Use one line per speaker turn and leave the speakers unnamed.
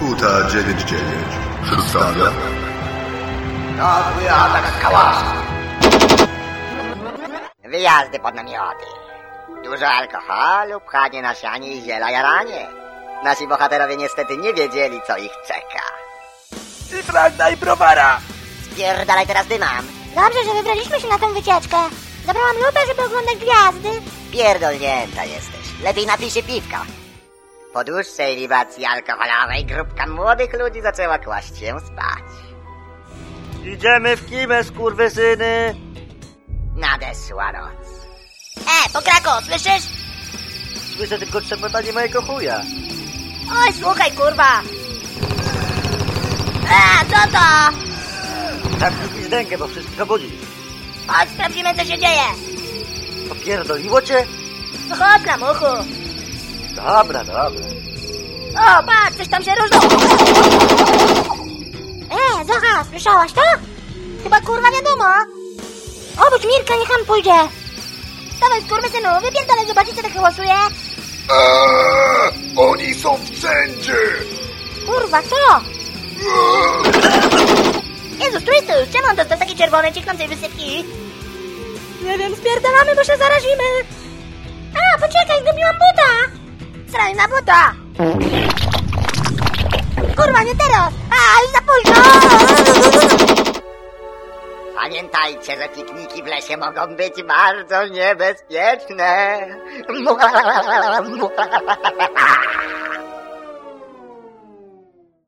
Huta 99 przedstawia
Nagły atak kałasu. Wyjazdy pod namioty. Dużo alkoholu, pchanie na sianie i ziela jaranie. Nasi bohaterowie niestety nie wiedzieli, co ich czeka.
I fragna i browara!
Spierdalaj teraz dymam.
Dobrze, że wybraliśmy się na tę wycieczkę. Zabrałam lupę, żeby oglądać gwiazdy.
Pierdolnięta jesteś. Lepiej napij się piwka. Po dłuższej libacji alkoholowej grupka młodych ludzi zaczęła kłaść się spać.
Idziemy w kimę, skurwysyny!
Nadeszła noc.
E, pokrako, słyszysz?
Słyszę tylko trzepotanie mojego chuja.
Oj, słuchaj, kurwa. E, co to?
Zamknij pizdenkę, bo wszystkich obudzisz.
Chodź, sprawdzimy, co się dzieje.
Popierdoliło cię?
No chodź, lamuchu.
Dobra, dobra.
O, patrz, coś tam się różno. E, Zocha, słyszałaś to? Chyba kurwa wiadomo. Obudź Mirka, niech on pójdzie. Dawaj, skurwysynu, wypierdalaj, zobaczyć, co tak hałasuje.
Eee, Oni są wszędzie!
Kurwa, co? Jezus Chrystus, czemu on dostał takie czerwone, cieknącej wysypki? Nie wiem, spierdalamy, bo się zarazimy. A, poczekaj, zgubiłam buta. Sraj na buta. Kurwa, nie teraz. A, już za późno.
Pamiętajcie, że pikniki w lesie mogą być bardzo niebezpieczne.